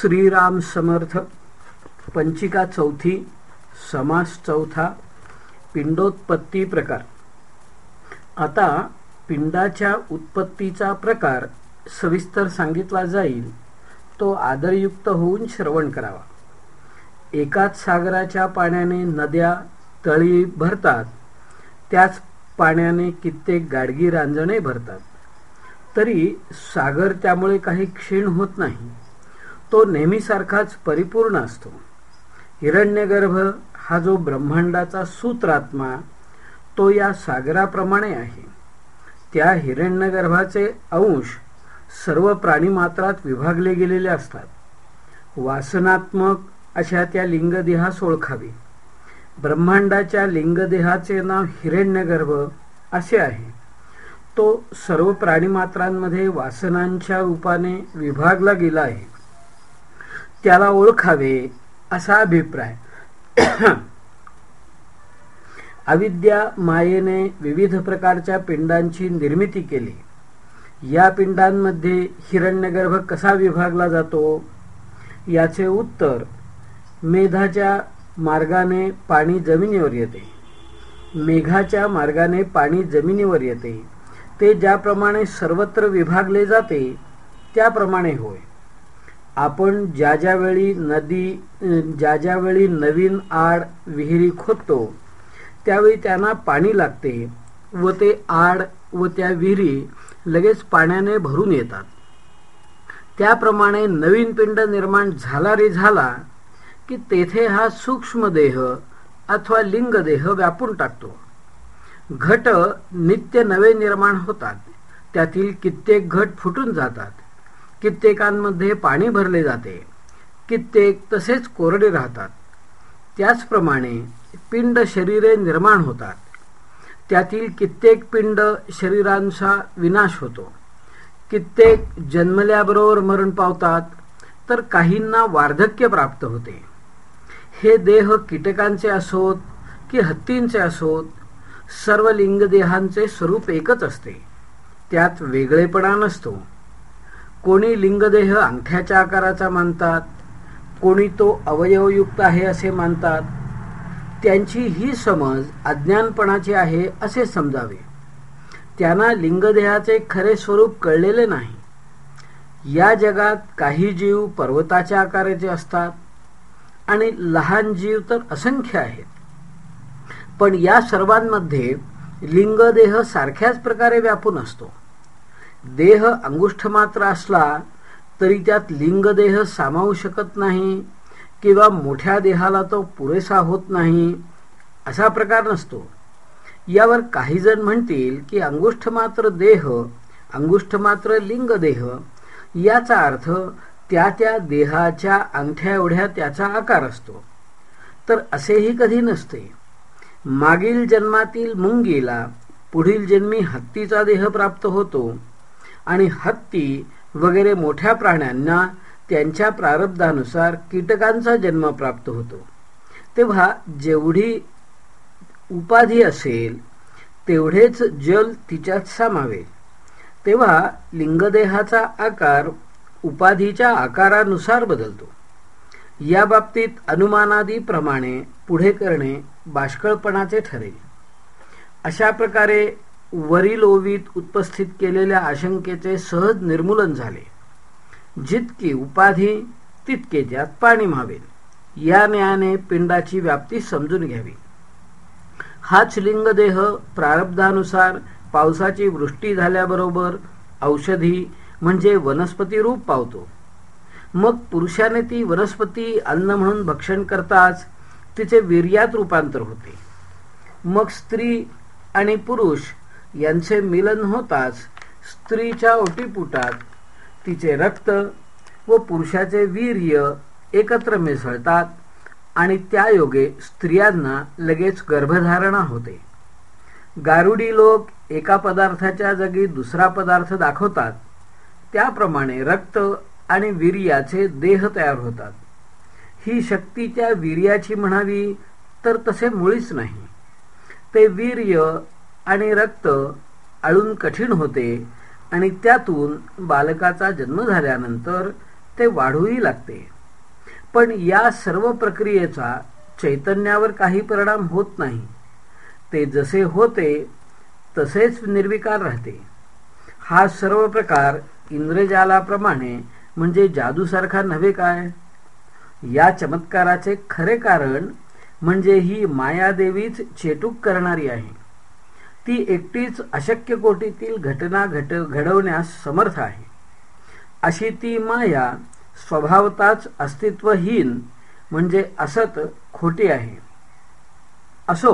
श्रीराम समर्थ पंचिका चौथी समास चौथा पिंडोत्पत्ती प्रकार. आता पिंडाच्या उत्पत्तीचा प्रकार सविस्तर सांगितला जाईल. तो आदरयुक्त होऊन श्रवण करावा. एकाच सागराच्या पाण्याने नद्या तळी भरतात. त्याच पाण्याने कित्येक गाडगी रांजणे भरतात. तरी सागर त्यामुळे काही क्षीण होत नाही. तो नेहमीसारखाच परिपूर्ण असतो. हिरण्यगर्भ हा जो ब्रह्मांडाचा सूत्रात्मा तो या सागराप्रमाणे आहे. त्या हिरण्यगर्भाचे अंश सर्व प्राणीमात्रात विभागले गेलेले असतात. वासनात्मक अशा त्या लिंगदेहास ओळखावे ब्रह्मांडाच्या लिंगदेहाचे नाव हिरण्यगर्भ असे आहे. तो सर्व प्राणीमात्रांमध्ये वासनांच्या रूपाने विभागला गेला आहे. त्याला ओळखावे असा अभिप्राय. अविद्या मायेने विविध प्रकारच्या पिंडांची निर्मिती केली. या पिंडांमध्ये हिरण्यगर्भ कसा विभागला जातो? याचे उत्तर मेधाच्या मार्गाने पाणी जमिनीवर येते. मेघाच्या मार्गाने पाणी जमिनीवर येते. ते ज्याप्रमाणे सर्वत्र विभागले जाते त्याप्रमाणे होय. आपण ज्या ज्यावेळी नदी ज्या ज्यावेळी नवीन आड विहिरी खोदतो त्यावेळी त्यांना पाणी लागते व ते आड व त्या विहिरी लगेच पाण्याने भरून येतात. त्याप्रमाणे नवीन पिंड निर्माण झाला रे झाला की तेथे हा सूक्ष्मदेह अथवा लिंगदेह व्यापून टाकतो. घट नित्य नवे निर्माण होतात. त्यातील कित्येक घट फुटून जातात. कित्येकांमध्ये पाणी भरले जाते. कित्येक तसेच कोरडे राहतात. त्याचप्रमाणे पिंड शरीरे निर्माण होतात. त्यातील कित्येक पिंड शरीरांचा विनाश होतो. कित्येक जन्मल्याबरोबर मरण पावतात तर काहींना वार्धक्य प्राप्त होते. हे देह कीटकांचे असोत की हत्तींचे असोत सर्व लिंगदेहांचे स्वरूप एकच असते. त्यात वेगळेपणा नसतो. कोणी लिंगदेह अंगठ्याच्या आकाराचा मानतात कोणी तो अवयवयुक्त आहे असे मानतात त्यांची ही समज अज्ञानपणाची आहे असे समजावे. त्यांना लिंगदेहाचे खरे स्वरूप कळलेले नाही. या जगात काही जीव पर्वताच्या आकाराचे असतात आणि लहान जीव तर असंख्य आहेत. पण या सर्वांमध्ये लिंगदेह सारख्याच प्रकारे व्यापून असतो. देह अंगुष्ठ मात्र असला तरी त्यात लिंगदेह सामावू शकत नाही किंवा मोठ्या देहाला तो पुरेसा होत नाही असा प्रकार नसतो. यावर काही जण म्हणतील की अंगुष्ठ मात्र देह अंगुष्ठ मात्र लिंगदेह याचा अर्थ त्या त्या देहाच्या अंगठ्या एवढ्या त्याचा आकार असतो. तर असेही कधी नसते. मागील जन्मातील मुंगीला पुढील जन्मी हत्तीचा देह प्राप्त होतो. आणि हत्ती वगैरे मोठ्या प्राण्यांना त्यांच्या प्रारब्धानुसार कीटकांचा जन्म प्राप्त होतो. तेव्हा जेवढी उपाधी असेल तेवढेच जल तिच्यात सामावे. तेव्हा लिंगदेहाचा आकार उपाधीच्या आकारानुसार बदलतो. या बाबतीत अनुमानादीप्रमाणे पुढे करणे बाष्कळपणाचे ठरेल. अशा प्रकारे वरील ओवीत उपस्थित केलेल्या आशंकेचे सहज निर्मूलन झाले. जितकी उपाधी तितके त्यात पाणी मावेल या न्यायाने पिंडाची व्याप्ती समजून घ्यावी. हाच लिंगदेह प्रारब्धानुसार पावसाची वृष्टी झाल्याबरोबर औषधी म्हणजे वनस्पती रूप पावतो. मग पुरुषाने ती वनस्पती अन्न म्हणून भक्षण करताच तिचे वीर्यात रूपांतर होते. मग स्त्री आणि पुरुष यांचे मिलन होताच स्त्रीच्या ओटीपुटात. तिचे रक्त व पुरुषाचे वीर्य एकत्र मिसळतात आणि त्या योगे स्त्रियांना लगेच गर्भधारणा होते. गारुडी लोक एका पदार्थाच्या जागी दुसरा पदार्थ दाखवतात. त्याप्रमाणे रक्त आणि वीर्याचे देह तयार होतात. ही शक्ती त्या वीर्याची म्हणावी तर तसे मुळीच नाही. ते वीर्य आणि रक्त आळून कठीण होते आणि त्यातून बालकाचा जन्म झाल्यानंतर ते वाढूही लागते. पण या सर्व प्रक्रियेचा चैतन्यावर काही परिणाम होत नाही. ते जसे होते तसेच निर्विकार राहते. हा सर्व प्रकार इंद्रजालाप्रमाणे म्हणजे जादूसारखा नव्हे काय? या चमत्काराचे खरे कारण म्हणजे ही मायादेवीच चेटूक करणारी आहे. ती एकटीच अशक्य कोटीतील घटना घट घडवण्यास समर्थ आहे. अशी ती माया स्वभावताच अस्तित्वहीन म्हणजे असत खोटी आहे. असो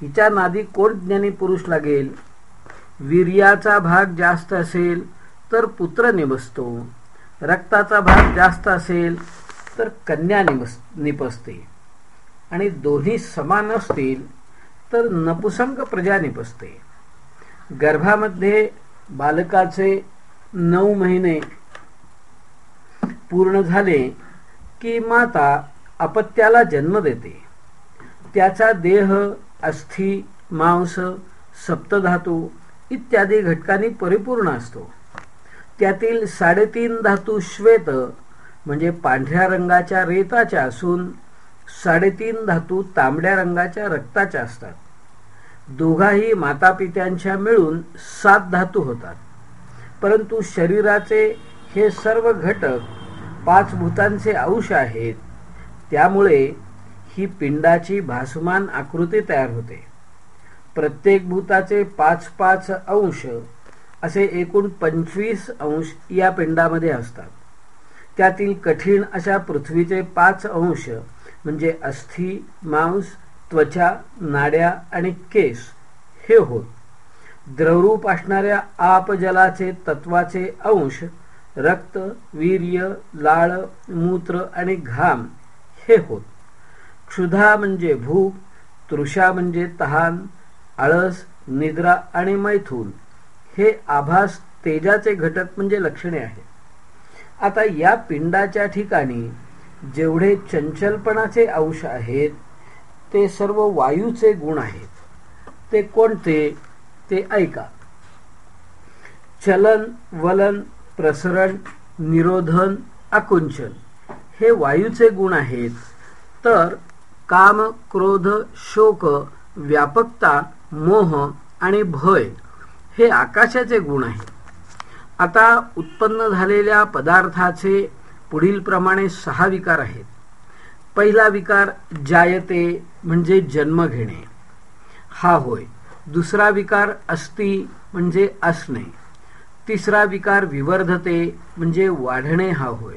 हिच्या नादी कोण ज्ञानी पुरुष लागेल? वीर्याचा भाग जास्त असेल तर पुत्र निबसतो रक्ताचा भाग जास्त असेल तर कन्या निबस निपसते. आणि दोन्ही समान असतील तर नपुसंग प्रजा निपसते. गर्भामध्ये बालकाचे नऊ महिने पूर्ण झाले की माता अपत्याला जन्म देते. त्याचा देह अस्थि मांस सप्तधातू इत्यादी घटकांनी परिपूर्ण असतो. त्यातील साडेतीन धातू श्वेत म्हणजे पांढऱ्या रंगाच्या रेताच्या असून साडेतीन धातू तांबड्या रंगाच्या रक्ताच्या असतात. दोघाही मातापित्यांच्या मिळून सात धातू होतात. परंतु शरीराचे हे सर्व घटक पाच भूतांचे अंश आहेत. त्यामुळे ही पिंडाची भासमान आकृती तयार होते. प्रत्येक भूताचे पाच पाच अंश असे एकूण पंचवीस अंश या पिंडामध्ये असतात. त्यातील कठीण अशा पृथ्वीचे पाच अंश म्हणजे अस्थि मांस त्वचा नाड्या आणि केस हे होत द्रवरूप असणाऱ्या आपजलाचे तत्वाचे अंश रक्त वीर्य लाळ मूत्र आणि घाम हे होत क्षुधा म्हणजे भूक तृषा म्हणजे तहान आळस निद्रा आणि मैथून. हे आभास तेजाचे घटक म्हणजे लक्षणे आहे. आता या पिंडाच्या ठिकाणी जेवढे चंचलपणाचे अंश आहेत ते सर्व वायूचे गुण आहेत. ते कोणते? ते ऐका. चलन वलन प्रसरण निरोधन आकुंचन हे वायूचे गुण आहेत. तर काम क्रोध शोक व्यापकता मोह आणि भय हे आकाशाचे गुण आहेत. आता उत्पन्न झालेल्या पदार्थाचे पुढील प्रमाणे सहा विकार आहेत. पहिला विकार जायते म्हणजे जन्म घेणे. हा होय. दुसरा विकार अस्ति म्हणजे असणे. तिसरा विकार विवर्धते म्हणजे वाढणे हा होय.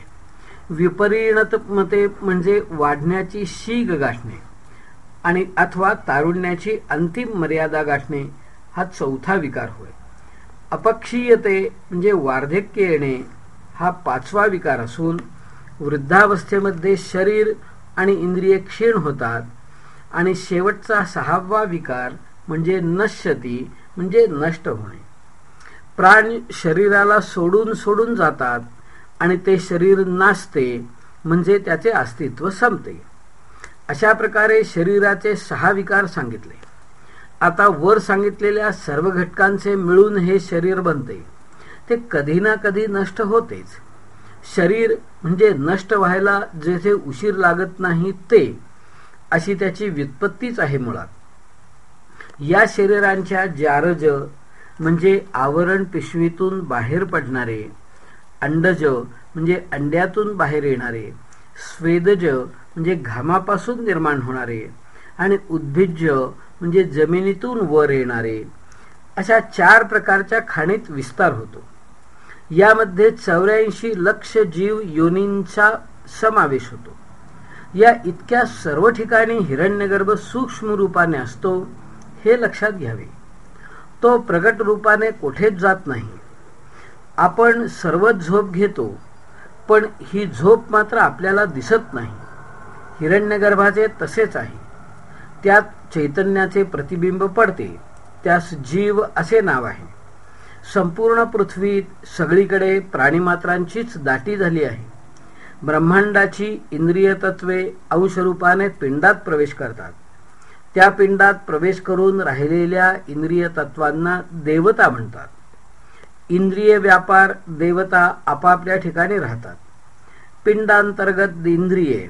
विपरिणतमते म्हणजे वाढण्याची शीग गाठणे. आणि अथवा तारुण्याची अंतिम मर्यादा गाठणे हा चौथा विकार होय. अपक्षीयते म्हणजे वार्धक्य येणे हा पाचवा विकार असून वृद्धावस्थेमध्ये शरीर आणि इंद्रिय क्षीण होतात. आणि शेवटचा सहावा विकार म्हणजे नश्यती म्हणजे नष्ट होणे. प्राण शरीराला सोडून सोडून जातात आणि ते शरीर नाचते म्हणजे त्याचे अस्तित्व संपते. अशा प्रकारे शरीराचे सहा विकार सांगितले. आता वर सांगितलेल्या सर्व घटकांचे मिळून हे शरीर बनते. ते कधी ना कधी नष्ट होतेच. शरीर म्हणजे नष्ट व्हायला जेथे उशीर लागत नाही ते अशी त्याची व्युत्पत्तीच आहे मुळात. या शरीरांच्या जारज म्हणजे आवरण पिशवीतून बाहेर पडणारे अंडज म्हणजे अंड्यातून बाहेर येणारे स्वेदज म्हणजे घामापासून निर्माण होणारे आणि उद्भिज्य म्हणजे जमिनीतून वर येणारे अशा चार प्रकारच्या खाणीत विस्तार होतो. यामध्ये चौऱ्याऐंशी लक्ष जीव योनींचा समावेश होतो. या इतक्या सर्व ठिकाणी हिरण्यगर्भ सूक्ष्म रूपाने असतो हे लक्षात घ्यावे. तो प्रगट रूपाने कोठेच जात नाही. आपण सर्वच झोप घेतो पण ही झोप मात्र आपल्याला दिसत नाही. हिरण्यगर्भाचे तसेच आहे. त्यात चैतन्याचे प्रतिबिंब पडते त्यास जीव असे नाव आहे. संपूर्ण पृथ्वीत सगळीकडे प्राणीमात्रांचीच दाटी झाली आहे. ब्रह्मांडाची इंद्रिय तत्वे अंशरूपाने पिंडात प्रवेश करतात. त्या पिंडात प्रवेश करून राहिलेल्या इंद्रिय तत्वांना देवता म्हणतात. इंद्रिय व्यापार देवता आपापल्या ठिकाणी राहतात. पिंडांतर्गत इंद्रिये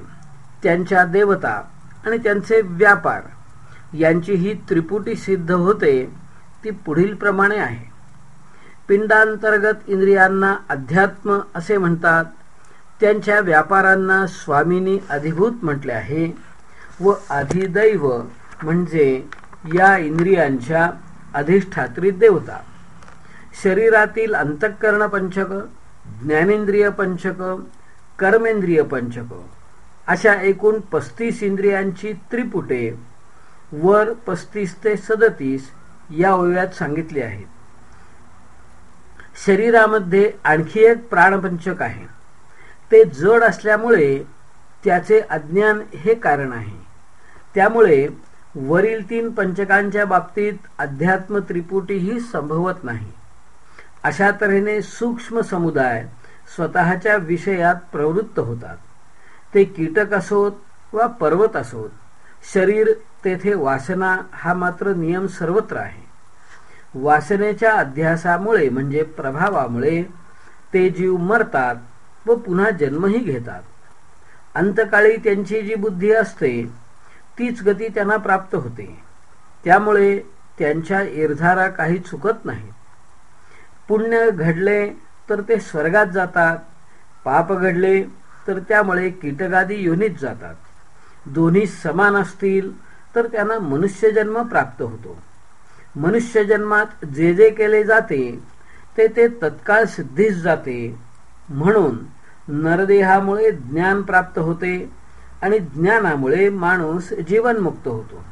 त्यांच्या देवता आणि त्यांचे व्यापार यांची ही त्रिपुटी सिद्ध होते ती पुढील प्रमाणे आहे. पिंडांतर्गत इंद्रियांना अध्यात्म असे म्हणतात. त्यांच्या व्यापारांना स्वामींनी अधिभूत म्हटले आहे. व अधिदैव म्हणजे या इंद्रियांच्या अधिष्ठात्री देवता. शरीरातील अंतःकरण पंचक ज्ञानेंद्रिय पंचक कर्मेंद्रिय पंचक अशा एकूण पस्तीस इंद्रियांची त्रिपुटे वर पस्तीस ते सदतीस या ओव्यात सांगितले आहेत. शरीरामध्ये आणखी एक प्राणपंचक आहे. ते जड असल्यामुळे त्याचे अज्ञान हे कारण आहे. त्यामुळे वरील तीन पंचकांच्या बाबतीत अध्यात्म त्रिपुटीही संभवत नाही. अशा तऱ्हेने सूक्ष्म समुदाय स्वतःच्या विषयात प्रवृत्त होतात. ते कीटक असोत वा पर्वत असोत शरीर तेथे वासना हा मात्र नियम सर्वत्र आहे. वासनेच्या अध्यासामुळे म्हणजे प्रभावामुळे ते जीव मरतात व पुन्हा जन्मही घेतात. अंतकाळी त्यांची जी बुद्धी असते तीच गती त्यांना प्राप्त होते. त्यामुळे त्यांच्या इर्धारा काही चुकत नाही पुण्य घडले तर ते स्वर्गात जातात पाप घडले तर त्यामुळे कीटकादी योनीत जातात. दोन्ही समान असतील तर त्यांना मनुष्यजन्म प्राप्त होतो. मनुष्यजन्मात जे जे केले जाते ते ते तत्काळ सिद्धीस जाते. म्हणून नरदेहामुळे ज्ञान प्राप्त होते आणि ज्ञानामुळे माणूस जीवनमुक्त होतो.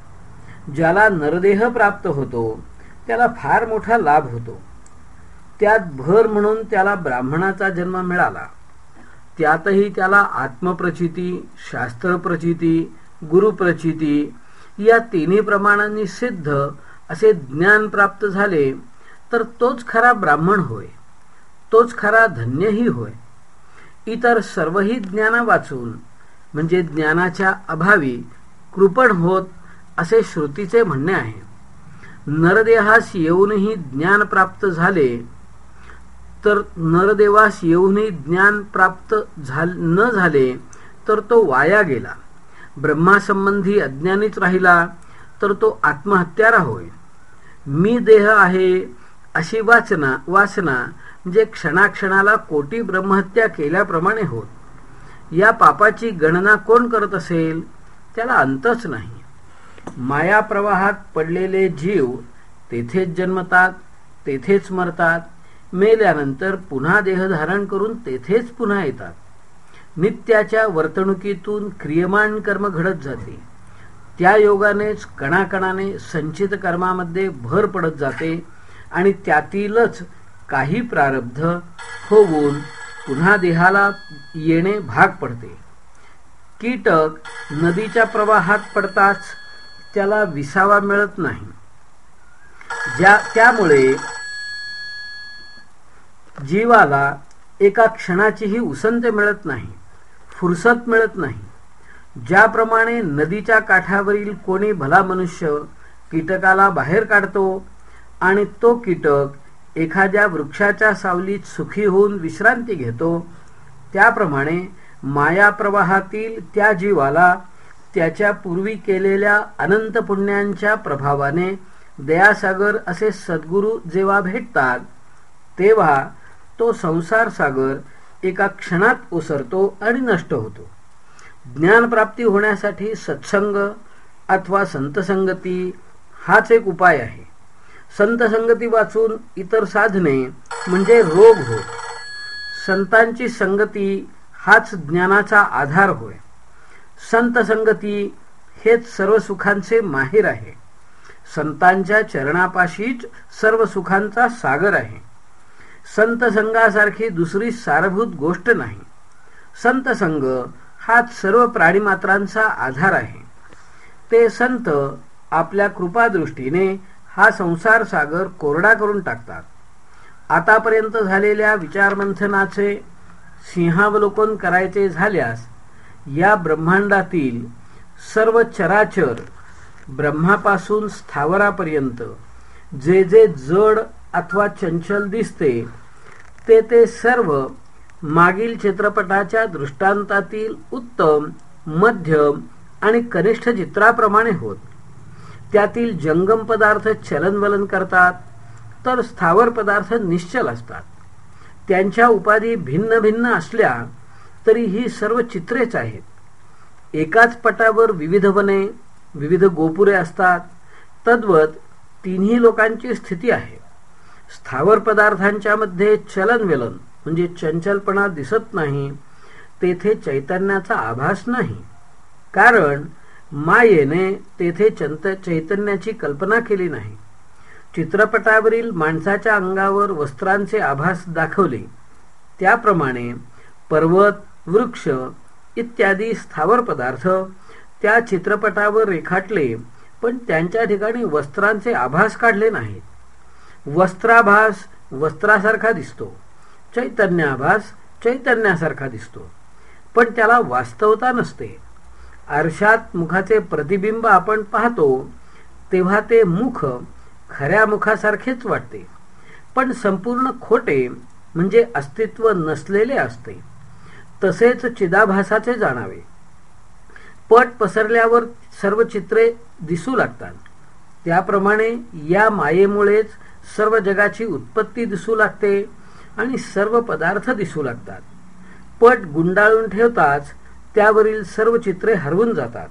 ज्याला नरदेह प्राप्त होतो त्याला फार मोठा लाभ होतो. त्यात भर म्हणून त्याला ब्राह्मणाचा जन्म मिळाला. त्यातही त्याला आत्मप्रचिती शास्त्रप्रचिती गुरुप्रचिती या तिन्ही प्रमाणांनी सिद्ध असे ज्ञान प्राप्त झाले तर तोच खरा ब्राह्मण होय. तोच खरा धन्यही होय. इतर सर्वही ज्ञाना वाचून म्हणजे ज्ञानाच्या अभावी कृपण होत असे श्रुतीचे म्हणणे आहे. नरदेहास येऊनही ज्ञान प्राप्त झाले तर नरदेवास येऊनही ज्ञान प्राप्त न झाले तर तो वाया गेला. ब्रह्मासंबंधी अज्ञानीच राहिला तर तो आत्महत्यारा होय. मी देह आहे अशी वाचना वासना म्हणजे क्षणाक्षणाला कोटी ब्रह्महत्या केल्याप्रमाणे होत. या पापाची गणना कोण करत असेल त्याला अंतच नाही. माया प्रवाहात पडलेले जीव तेथेच जन्मतात तेथेच मरतात मेल्यानंतर पुन्हा देह धारण करून तेथेच पुन्हा येतात. नित्याच्या वर्तणुकीतून क्रियमान कर्म घडत जाते. त्या योगानेच कणाकणाने संचित कर्मामध्ये भर पडत जाते आणि त्यातीलच काही प्रारब्ध होऊन पुन्हा देहाला येणे भाग पडते. कीटक नदीच्या प्रवाहात पडताच त्याला विसावा मिळत नाही. ज्या त्यामुळे जीवाला एका क्षणाचीही उसंत मिळत नाही फुरसत मिळत नाही. ज्याप्रमाणे नदीच्या काठावरील कोणी भला मनुष्य कीटकाला बाहेर काढतो आणि तो कीटक एखाद्या वृक्षाच्या सावलीत सुखी होऊन विश्रांती घेतो त्याप्रमाणे माया प्रवाहातील त्या जीवाला त्याच्या पूर्वी केलेल्या अनंत पुण्यांच्या प्रभावाने दयासागर असे सद्गुरू जेव्हा भेटतात तेव्हा तो संसार सागर एका क्षणात ओसरतो आणि नष्ट होतो. ज्ञानप्राप्ती होण्यासाठी सत्संग अथवा संतसंगती हाच एक उपाय आहे. संतसंगती वाचून इतर साधने म्हणजे रोग होय. संतांची संगती हाच ज्ञानाचा आधार होय. संत संगती हेच सर्व सुखांचे माहेर आहे. संतांच्या चरणापाशीच सर्व सुखांचा सागर आहे. संत संघासारखी दुसरी सारभूत गोष्ट नाही. संतसंग हाच सर्व प्राणीमात्रांचा आधार आहे. ते संत आपल्या कृपादृष्टीने हा संसार सागर कोरडा करून टाकतात. आतापर्यंत झालेल्या विचारमंथनाचे सिंहावलोकन करायचे झाल्यास या ब्रह्मांडातील सर्व चराचर ब्रह्मापासून स्थावरापर्यंत जे जे जड अथवा चंचल दिसते ते ते सर्व मागील चित्रपटाच्या दृष्टांतातील उत्तम मध्यम आणि कनिष्ठ चित्राप्रमाणे होत. त्यातील जंगम पदार्थ चलनवलन करतात तर स्थावर पदार्थ निश्चल असतात. त्यांच्या उपाधी भिन्न भिन्न असल्या तरी ही सर्व चित्रेच आहेत. एकाच पटावर विविध वने विविध गोपुरे असतात. तद्वत तिन्ही लोकांची स्थिती आहे. स्थावर पदार्थांच्या मध्ये चलनवेलन म्हणजे चंचलपणा दिसत नाही तेथे चैतन्याचा आभास नाही. कारण मायेने तेथे चंत चैतन्याची कल्पना केली नाही. चित्रपटावरील माणसाच्या अंगावर वस्त्रांचे आभास दाखवले. त्याप्रमाणे पर्वत वृक्ष इत्यादी स्थावर पदार्थ त्या चित्रपटावर रेखाटले पण त्यांच्या ठिकाणी वस्त्रांचे आभास काढले नाहीत. वस्त्राभास वस्त्रासारखा दिसतो. चैतन्याभास चैतन्यासारखा दिसतो. पण त्याला वास्तवता नसते. आरशात मुखाचे प्रतिबिंब आपण पाहतो तेव्हा ते मुख खऱ्या मुखासारखेच वाटते. पण संपूर्ण खोटे म्हणजे अस्तित्व नसलेले असते. तसेच चिदाभासाचे जाणावे. पट पसरल्यावर सर्व चित्रे दिसू लागतात. त्याप्रमाणे या मायेमुळेच सर्व जगाची उत्पत्ती दिसू लागते. आणि सर्व पदार्थ दिसू लागतात. पट गुंडाळून ठेवताच त्यावरील सर्व चित्रे हरवून जातात.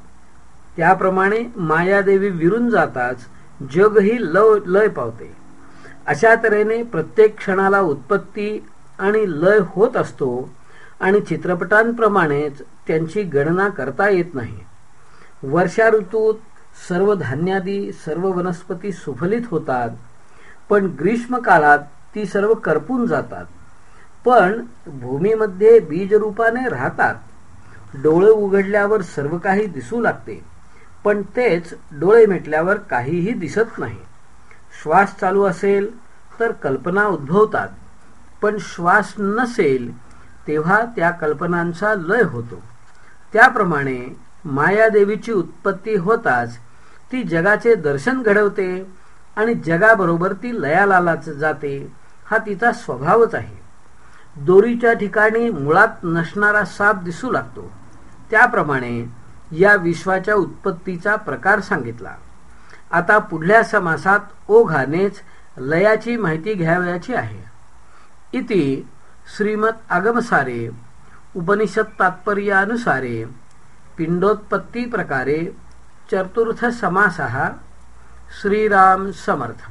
त्याप्रमाणे मायादेवी विरून जाताच जगही लव लय पावते. अशा तऱ्हेने प्रत्येक क्षणाला उत्पत्ती आणि लय होत असतो आणि चित्रपटांप्रमाणेच त्यांची गणना करता येत नाही. वर्षा ऋतूत सर्व धान्यादी सर्व वनस्पती सुफलित होतात पण ग्रीष्म काळात ती सर्व करपून जातात. पण भूमीमध्ये बीजरूपाने राहतात. डोळे उघडल्यावर सर्व काही दिसू लागते. पण तेच डोळे मिटल्यावर काहीही दिसत नाही. श्वास चालू असेल तर कल्पना उद्भवतात. पण श्वास नसेल तेव्हा त्या कल्पनांचा लय होतो. त्याप्रमाणे मायादेवीची उत्पत्ती होताच ती जगाचे दर्शन घडवते आणि जगाबरोबर ती लयालालाच जाते. हा तिचा स्वभावच आहे. दोरीच्या ठिकाणी मुळात नसणारा साप दिसू लागतो. त्याप्रमाणे या विश्वाच्या उत्पत्तीचा प्रकार सांगितला. आता पुढल्या समासात ओघानेच लयाची माहिती घ्यावयाची आहे. इति श्रीमत आगमसारे उपनिषद तात्पर्यानुसारे पिंडोत्पत्ती प्रकारे चतुर्थ समासः श्रीराम समर्थ।